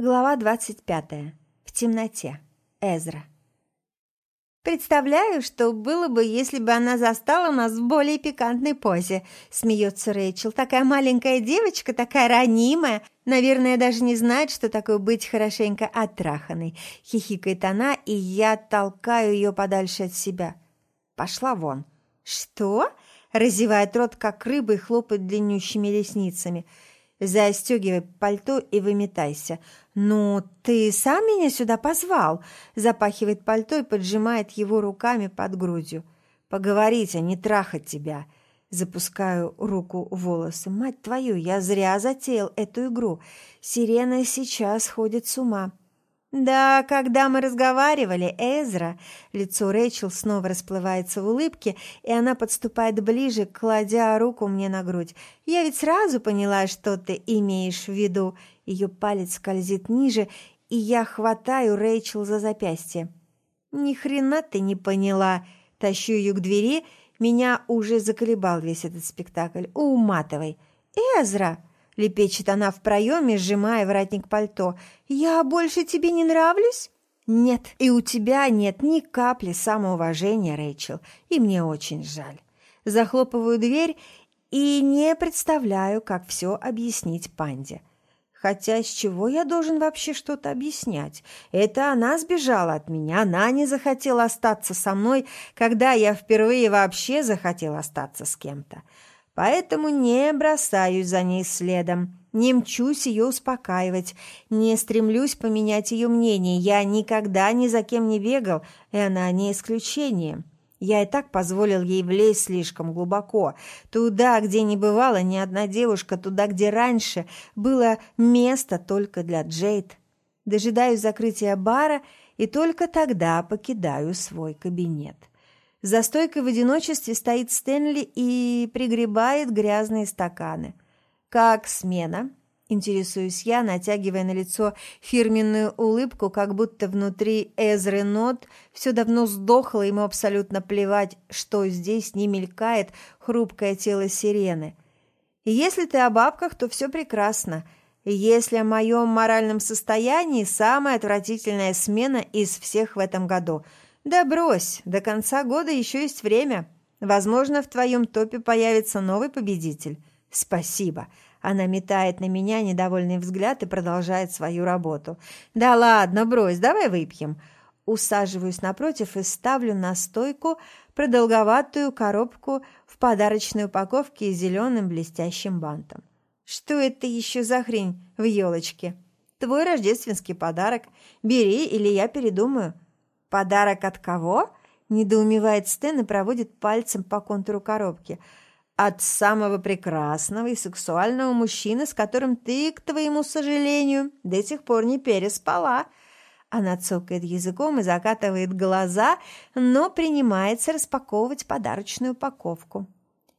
Глава двадцать пятая. В темноте. Эзра. «Представляю, что было бы, если бы она застала нас в более пикантной позе», – смеется Рэйчел. «Такая маленькая девочка, такая ранимая. Наверное, даже не знает, что такое быть хорошенько оттраханной». Хихикает она, и я толкаю ее подальше от себя. «Пошла вон». «Что?» – разевает рот, как рыба, и хлопает длиннющими ресницами – Застегивай пальто и выметайся. «Ну, ты сам меня сюда позвал?» Запахивает пальто и поджимает его руками под грудью. «Поговорить, а не трахать тебя!» Запускаю руку в волосы. «Мать твою, я зря затеял эту игру. Сирена сейчас ходит с ума». «Да, когда мы разговаривали, Эзра...» Лицо Рэйчел снова расплывается в улыбке, и она подступает ближе, кладя руку мне на грудь. «Я ведь сразу поняла, что ты имеешь в виду». Ее палец скользит ниже, и я хватаю Рэйчел за запястье. «Ни хрена ты не поняла!» Тащу ее к двери, меня уже заколебал весь этот спектакль. «Уматывай!» «Эзра!» Лепечет она в проеме, сжимая воротник пальто. «Я больше тебе не нравлюсь?» «Нет, и у тебя нет ни капли самоуважения, Рэйчел, и мне очень жаль». Захлопываю дверь и не представляю, как все объяснить панде. Хотя с чего я должен вообще что-то объяснять? Это она сбежала от меня, она не захотела остаться со мной, когда я впервые вообще захотел остаться с кем-то. Поэтому не бросаюсь за ней следом, не мчусь ее успокаивать, не стремлюсь поменять ее мнение. Я никогда ни за кем не бегал, и она не исключение. Я и так позволил ей влезть слишком глубоко, туда, где не бывала ни одна девушка, туда, где раньше было место только для Джейд. Дожидаюсь закрытия бара и только тогда покидаю свой кабинет. За стойкой в одиночестве стоит Стэнли и пригребает грязные стаканы. «Как смена?» – интересуюсь я, натягивая на лицо фирменную улыбку, как будто внутри Эзры Нот все давно сдохло, ему абсолютно плевать, что здесь не мелькает хрупкое тело сирены. Если ты о бабках, то все прекрасно. Если о моем моральном состоянии, самая отвратительная смена из всех в этом году – «Да брось, до конца года еще есть время. Возможно, в твоем топе появится новый победитель». «Спасибо». Она метает на меня недовольный взгляд и продолжает свою работу. «Да ладно, брось, давай выпьем». Усаживаюсь напротив и ставлю на стойку продолговатую коробку в подарочной упаковке с зеленым блестящим бантом. «Что это еще за хрень в елочке?» «Твой рождественский подарок. Бери, или я передумаю». «Подарок от кого?» – недоумевает Стэн и проводит пальцем по контуру коробки. «От самого прекрасного и сексуального мужчины, с которым ты, к твоему сожалению, до сих пор не переспала». Она цокает языком и закатывает глаза, но принимается распаковывать подарочную упаковку.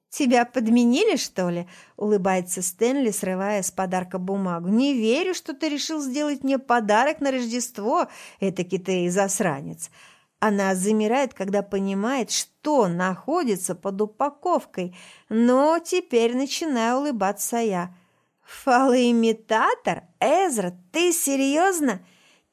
«Тебя подменили, что ли?» – улыбается Стэнли, срывая с подарка бумагу. «Не верю, что ты решил сделать мне подарок на Рождество, этакий ты засранец». Она замирает, когда понимает, что находится под упаковкой, но теперь начинаю улыбаться я. «Фалоимитатор? Эзра, ты серьезно?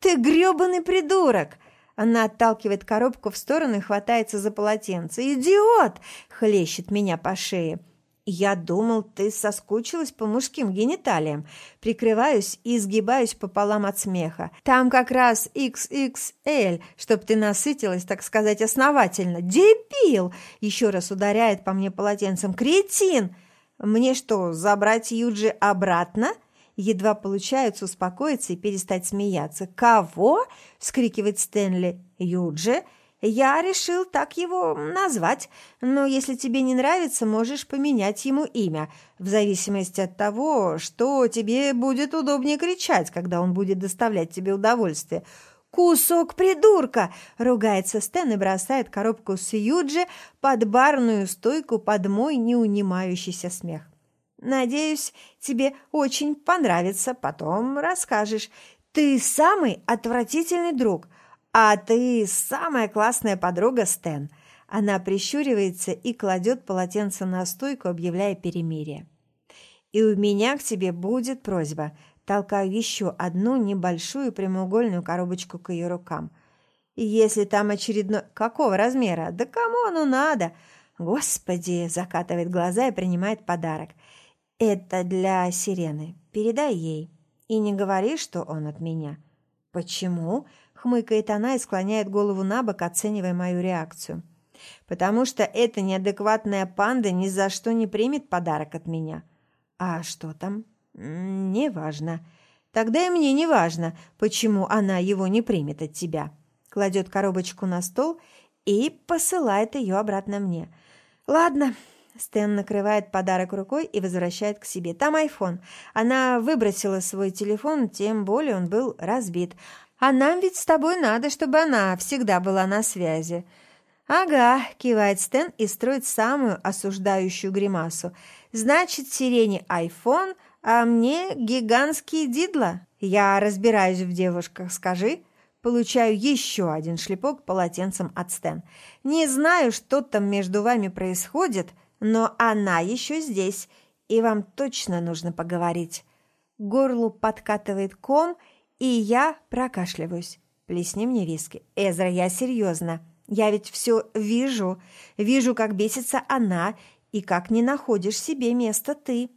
Ты грёбаный придурок!» Она отталкивает коробку в сторону и хватается за полотенце. «Идиот!» – хлещет меня по шее. «Я думал, ты соскучилась по мужским гениталиям». Прикрываюсь и сгибаюсь пополам от смеха. «Там как раз XXL, чтоб ты насытилась, так сказать, основательно». «Дебил!» – еще раз ударяет по мне полотенцем. «Кретин!» «Мне что, забрать Юджи обратно?» Едва получается успокоиться и перестать смеяться. «Кого?» – вскрикивает Стэнли. «Юджи?» «Я решил так его назвать, но если тебе не нравится, можешь поменять ему имя, в зависимости от того, что тебе будет удобнее кричать, когда он будет доставлять тебе удовольствие». «Кусок придурка!» – ругается Стэн и бросает коробку с Юджи под барную стойку под мой неунимающийся смех. Надеюсь, тебе очень понравится, потом расскажешь. Ты самый отвратительный друг, а ты самая классная подруга Стэн. Она прищуривается и кладет полотенце на стойку, объявляя перемирие. И у меня к тебе будет просьба. толкаю еще одну небольшую прямоугольную коробочку к ее рукам. И если там очередной... Какого размера? Да кому оно надо? Господи, закатывает глаза и принимает подарок. Это для сирены. Передай ей. И не говори, что он от меня. Почему? Хмыкает она и склоняет голову на бок, оценивая мою реакцию. Потому что эта неадекватная панда ни за что не примет подарок от меня. А что там? Неважно. Тогда и мне не важно, почему она его не примет от тебя. Кладет коробочку на стол и посылает ее обратно мне – «Ладно». Стэн накрывает подарок рукой и возвращает к себе. «Там айфон. Она выбросила свой телефон, тем более он был разбит. А нам ведь с тобой надо, чтобы она всегда была на связи». «Ага», – кивает Стэн и строит самую осуждающую гримасу. «Значит, сирене айфон, а мне гигантский дидла? Я разбираюсь в девушках, скажи». Получаю еще один шлепок полотенцем от Стэн. «Не знаю, что там между вами происходит, но она еще здесь, и вам точно нужно поговорить». Горлу подкатывает ком, и я прокашливаюсь. Плесни мне виски. «Эзра, я серьезно. Я ведь все вижу. Вижу, как бесится она, и как не находишь себе места ты».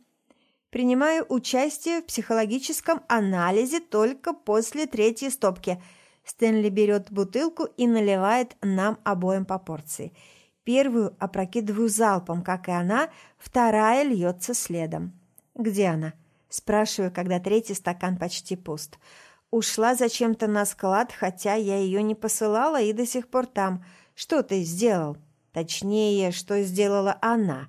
Принимаю участие в психологическом анализе только после третьей стопки – Стэнли берет бутылку и наливает нам обоим по порции. Первую опрокидываю залпом, как и она, вторая льется следом. «Где она?» – спрашиваю, когда третий стакан почти пуст. «Ушла зачем-то на склад, хотя я ее не посылала и до сих пор там. Что ты сделал?» «Точнее, что сделала она?»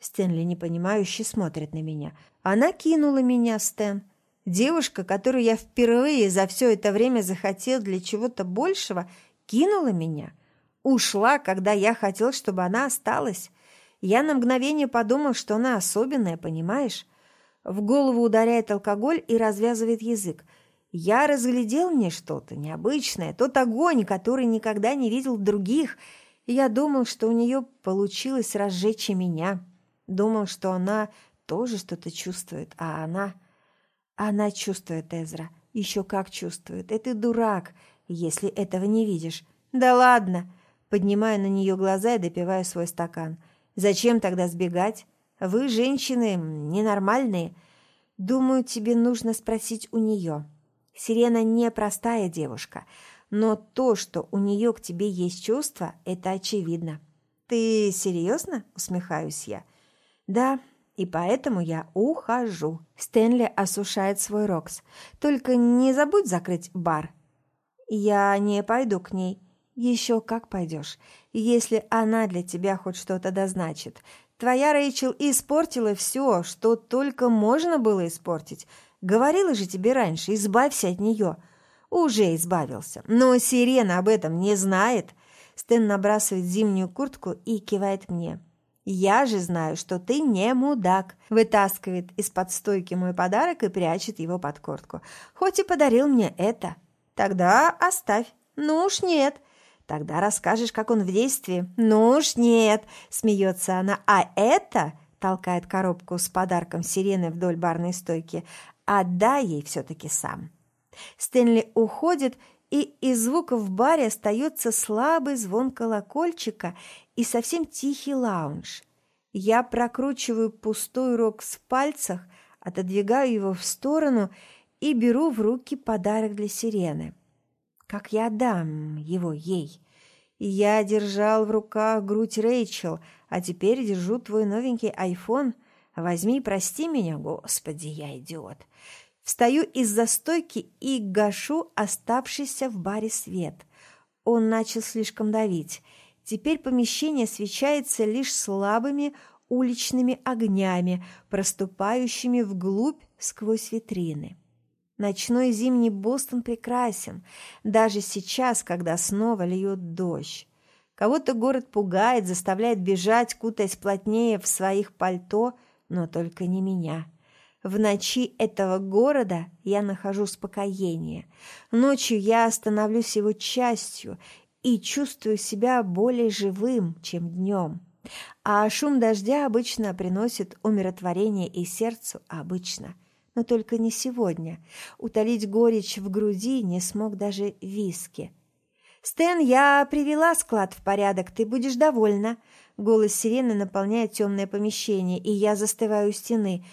Стэнли непонимающе смотрит на меня. «Она кинула меня, Стэн. Девушка, которую я впервые за все это время захотел для чего-то большего, кинула меня. Ушла, когда я хотел, чтобы она осталась. Я на мгновение подумал, что она особенная, понимаешь? В голову ударяет алкоголь и развязывает язык. Я разглядел мне что-то необычное, тот огонь, который никогда не видел других. я думал, что у нее получилось разжечь и меня. Думал, что она тоже что-то чувствует, а она... Она чувствует, Эзра. Еще как чувствует. Ты дурак, если этого не видишь. Да ладно. Поднимаю на нее глаза и допиваю свой стакан. Зачем тогда сбегать? Вы, женщины, ненормальные. Думаю, тебе нужно спросить у нее. Сирена не простая девушка, но то, что у нее к тебе есть чувства, это очевидно. Ты серьезно? Усмехаюсь я. Да, и поэтому я ухожу. Стэнли осушает свой рокс. Только не забудь закрыть бар. Я не пойду к ней. Еще как пойдешь, если она для тебя хоть что-то дозначит. Твоя Рэйчел испортила все, что только можно было испортить. Говорила же тебе раньше, избавься от нее. Уже избавился. Но Сирена об этом не знает. Стэн набрасывает зимнюю куртку и кивает мне. «Я же знаю, что ты не мудак», – вытаскивает из-под стойки мой подарок и прячет его под куртку. «Хоть и подарил мне это. Тогда оставь. Ну уж нет. Тогда расскажешь, как он в действии. Ну уж нет», – смеется она. «А это...» – толкает коробку с подарком сирены вдоль барной стойки. «Отдай ей все-таки сам». Стэнли уходит, и из звуков в баре остается слабый звон колокольчика и совсем тихий лаунж. Я прокручиваю пустой рог в пальцах, отодвигаю его в сторону и беру в руки подарок для сирены. Как я отдам его ей? Я держал в руках грудь Рэйчел, а теперь держу твой новенький айфон. Возьми прости меня, господи, я идиот. Встаю из-за стойки и гашу оставшийся в баре свет. Он начал слишком давить. Теперь помещение освещается лишь слабыми уличными огнями, проступающими вглубь сквозь витрины. Ночной зимний Бостон прекрасен, даже сейчас, когда снова льет дождь. Кого-то город пугает, заставляет бежать, кутаясь плотнее в своих пальто, но только не меня. В ночи этого города я нахожу успокоение. Ночью я становлюсь его частью и чувствую себя более живым, чем днем. А шум дождя обычно приносит умиротворение и сердцу, обычно. Но только не сегодня. Утолить горечь в груди не смог даже виски. «Стэн, я привела склад в порядок, ты будешь довольна». Голос сирены наполняет темное помещение, и я застываю у стены.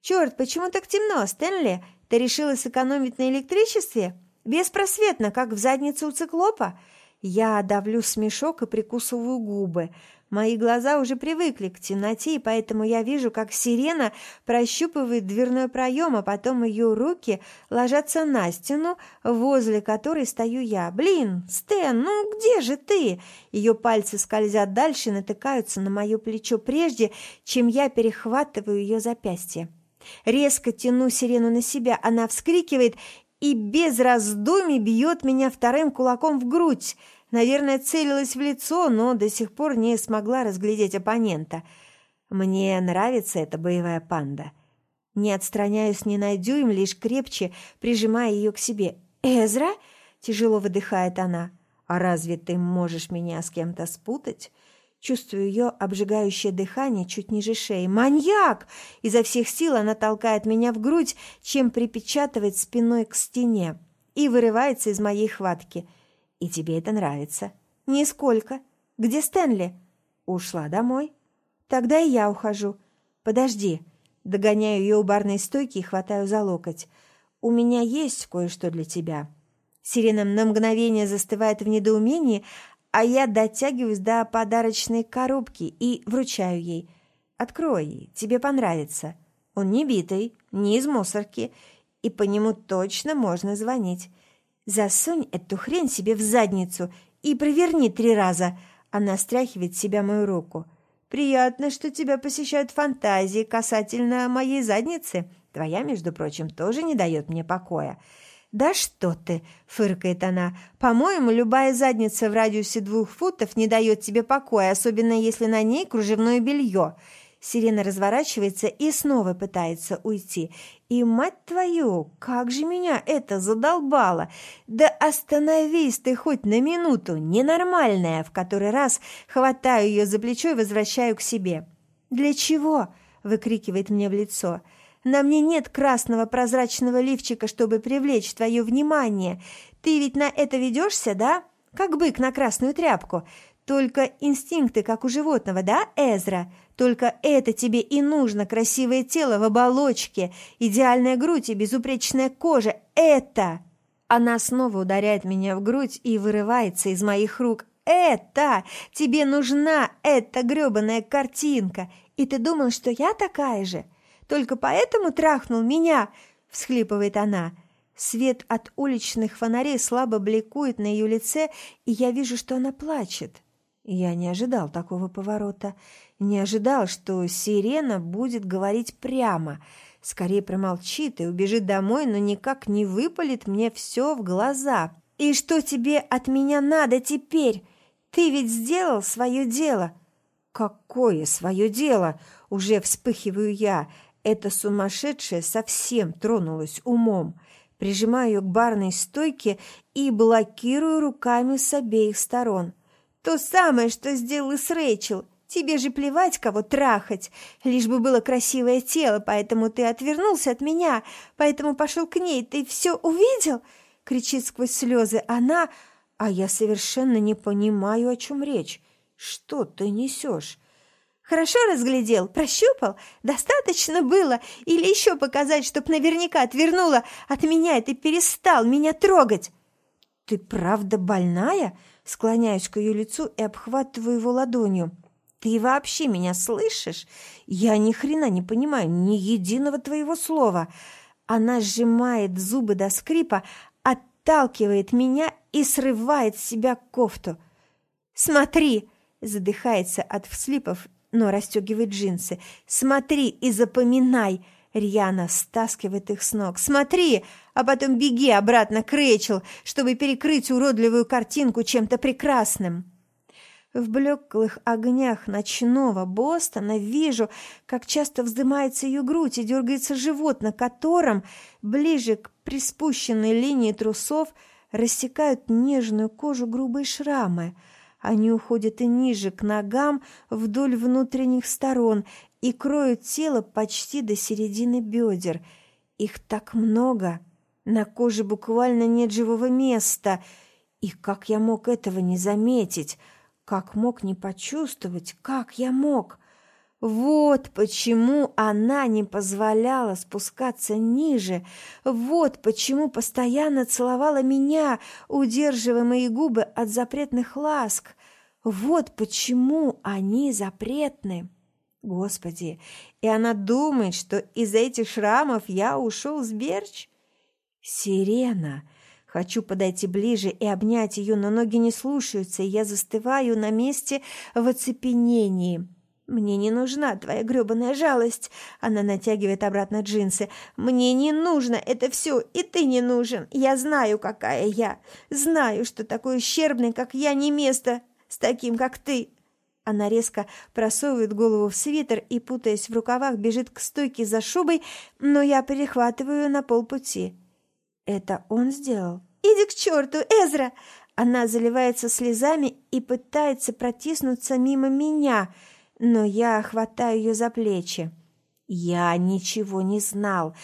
«Черт, почему так темно, Стэнли? Ты решила сэкономить на электричестве? Беспросветно, как в заднице у циклопа?» Я давлю смешок и прикусываю губы. Мои глаза уже привыкли к темноте, и поэтому я вижу, как сирена прощупывает дверной проем, а потом ее руки ложатся на стену, возле которой стою я. «Блин, Стэн, ну где же ты?» Ее пальцы скользят дальше натыкаются на мое плечо прежде, чем я перехватываю ее запястье. Резко тяну сирену на себя, она вскрикивает и без раздумий бьет меня вторым кулаком в грудь. Наверное, целилась в лицо, но до сих пор не смогла разглядеть оппонента. Мне нравится эта боевая панда. Не отстраняюсь ни на дюйм, лишь крепче прижимая ее к себе. «Эзра?» – тяжело выдыхает она. «А разве ты можешь меня с кем-то спутать?» Чувствую ее обжигающее дыхание чуть ниже шеи. «Маньяк!» Изо всех сил она толкает меня в грудь, чем припечатывает спиной к стене и вырывается из моей хватки – и тебе это нравится. Нисколько. Где Стэнли? Ушла домой. Тогда и я ухожу. Подожди. Догоняю ее у барной стойки и хватаю за локоть. У меня есть кое-что для тебя. Сирена на мгновение застывает в недоумении, а я дотягиваюсь до подарочной коробки и вручаю ей. «Открой, тебе понравится. Он не битый, не из мусорки, и по нему точно можно звонить. Засунь эту хрень себе в задницу и проверни три раза. Она стряхивает с себя мою руку. Приятно, что тебя посещают фантазии касательно моей задницы. Твоя, между прочим, тоже не дает мне покоя. «Да что ты!» – фыркает она. «По-моему, любая задница в радиусе двух футов не дает тебе покоя, особенно если на ней кружевное белье. Сирена разворачивается и снова пытается уйти. И, мать твою, как же меня это задолбало! Да остановись ты хоть на минуту, ненормальная, в который раз хватаю ее за плечо и возвращаю к себе. «Для чего?» – выкрикивает мне в лицо. «На мне нет красного прозрачного лифчика, чтобы привлечь твое внимание. Ты ведь на это ведешься, да? Как бык на красную тряпку. Только инстинкты, как у животного, да, Эзра? Только это тебе и нужно, красивое тело в оболочке, идеальная грудь и безупречная кожа. Это!» Она снова ударяет меня в грудь и вырывается из моих рук. «Это! Тебе нужна эта грёбаная картинка! И ты думал, что я такая же? Только поэтому трахнул меня?» – всхлипывает она. Свет от уличных фонарей слабо бликует на ее лице, и я вижу, что она плачет. Я не ожидал такого поворота. Не ожидал, что сирена будет говорить прямо. Скорее промолчит и убежит домой, но никак не выпалит мне все в глаза. «И что тебе от меня надо теперь? Ты ведь сделал свое дело!» «Какое свое дело?» – уже вспыхиваю я. Эта сумасшедшая совсем тронулась умом. Прижимаю ее к барной стойке и блокирую руками с обеих сторон – то самое, что сделал и с Рэйчел. Тебе же плевать, кого трахать, лишь бы было красивое тело, поэтому ты отвернулся от меня, поэтому пошел к ней. Ты все увидел?» Кричит сквозь слезы она, а я совершенно не понимаю, о чем речь. «Что ты несешь?» «Хорошо разглядел, прощупал? Достаточно было? Или еще показать, чтоб наверняка отвернула от меня, и ты перестал меня трогать?» «Ты правда больная?» Склоняюсь к ее лицу и обхватываю его ладонью. «Ты вообще меня слышишь? Я ни хрена не понимаю ни единого твоего слова». Она сжимает зубы до скрипа, отталкивает меня и срывает с себя кофту. «Смотри!» – задыхается от вслипов, но расстегивает джинсы. «Смотри и запоминай!» Рьяна стаскивает их с ног. «Смотри, а потом беги обратно к Рэйчел, чтобы перекрыть уродливую картинку чем-то прекрасным». В блеклых огнях ночного Бостона вижу, как часто вздымается ее грудь и дергается живот, на котором, ближе к приспущенной линии трусов, рассекают нежную кожу грубые шрамы. Они уходят и ниже, к ногам, вдоль внутренних сторон, и кроют тело почти до середины бедер. Их так много. На коже буквально нет живого места. И как я мог этого не заметить? Как мог не почувствовать? Как я мог? Вот почему она не позволяла спускаться ниже. Вот почему постоянно целовала меня, удерживая мои губы от запретных ласк. Вот почему они запретны. Господи, и она думает, что из-за этих шрамов я ушел с Берч? Сирена! Хочу подойти ближе и обнять ее, но ноги не слушаются, и я застываю на месте в оцепенении. «Мне не нужна твоя грёбаная жалость!» Она натягивает обратно джинсы. «Мне не нужно это все, и ты не нужен! Я знаю, какая я! Знаю, что такой ущербный, как я, не место с таким, как ты!» Она резко просовывает голову в свитер и, путаясь в рукавах, бежит к стойке за шубой, но я перехватываю на полпути. Это он сделал? «Иди к черту, Эзра!» Она заливается слезами и пытается протиснуться мимо меня, но я хватаю ее за плечи. «Я ничего не знал.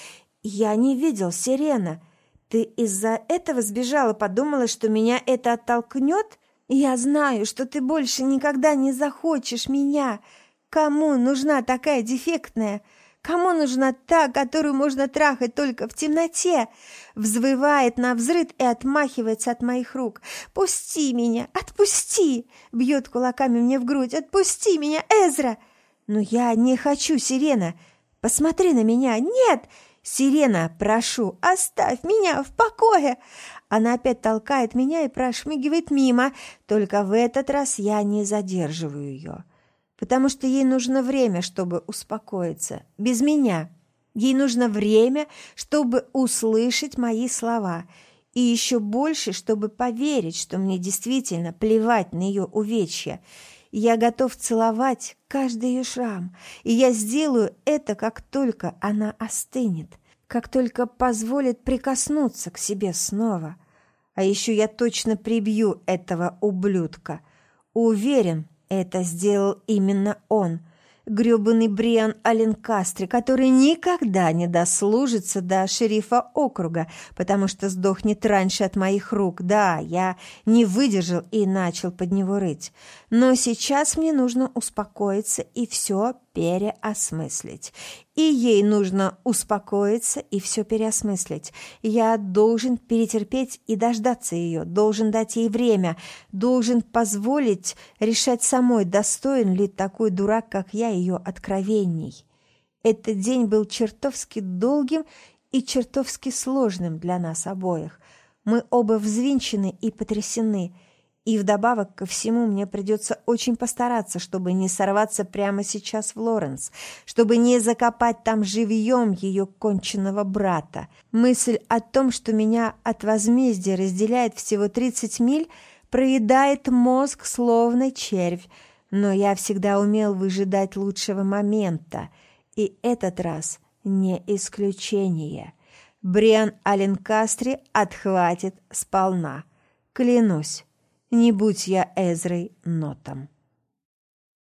Я не видел сирена. Ты из-за этого сбежала, подумала, что меня это оттолкнет?» Я знаю, что ты больше никогда не захочешь меня. Кому нужна такая дефектная? Кому нужна та, которую можно трахать только в темноте? Взвывает на взрыд и отмахивается от моих рук. «Пусти меня! Отпусти!» Бьет кулаками мне в грудь. «Отпусти меня, Эзра!» «Но я не хочу, Сирена! Посмотри на меня! Нет!» «Сирена, прошу, оставь меня в покое!» Она опять толкает меня и прошмыгивает мимо, только в этот раз я не задерживаю ее, потому что ей нужно время, чтобы успокоиться, без меня. Ей нужно время, чтобы услышать мои слова, и еще больше, чтобы поверить, что мне действительно плевать на ее увечья. Я готов целовать каждый ее шрам, и я сделаю это, как только она остынет как только позволит прикоснуться к себе снова. А еще я точно прибью этого ублюдка. Уверен, это сделал именно он, грёбаный Бриан Аленкастри, который никогда не дослужится до шерифа округа, потому что сдохнет раньше от моих рук. Да, я не выдержал и начал под него рыть. Но сейчас мне нужно успокоиться и все переосмыслить. И ей нужно успокоиться и все переосмыслить. Я должен перетерпеть и дождаться ее, должен дать ей время, должен позволить решать самой, достоин ли такой дурак, как я, ее откровений. Этот день был чертовски долгим и чертовски сложным для нас обоих. Мы оба взвинчены и потрясены – и вдобавок ко всему мне придется очень постараться, чтобы не сорваться прямо сейчас в Лоренс, чтобы не закопать там живьем ее конченного брата. Мысль о том, что меня от возмездия разделяет всего 30 миль, проедает мозг словно червь, но я всегда умел выжидать лучшего момента, и этот раз не исключение. Бриан Аленкастри отхватит сполна. Клянусь. Не будь я Эзрой Нотом.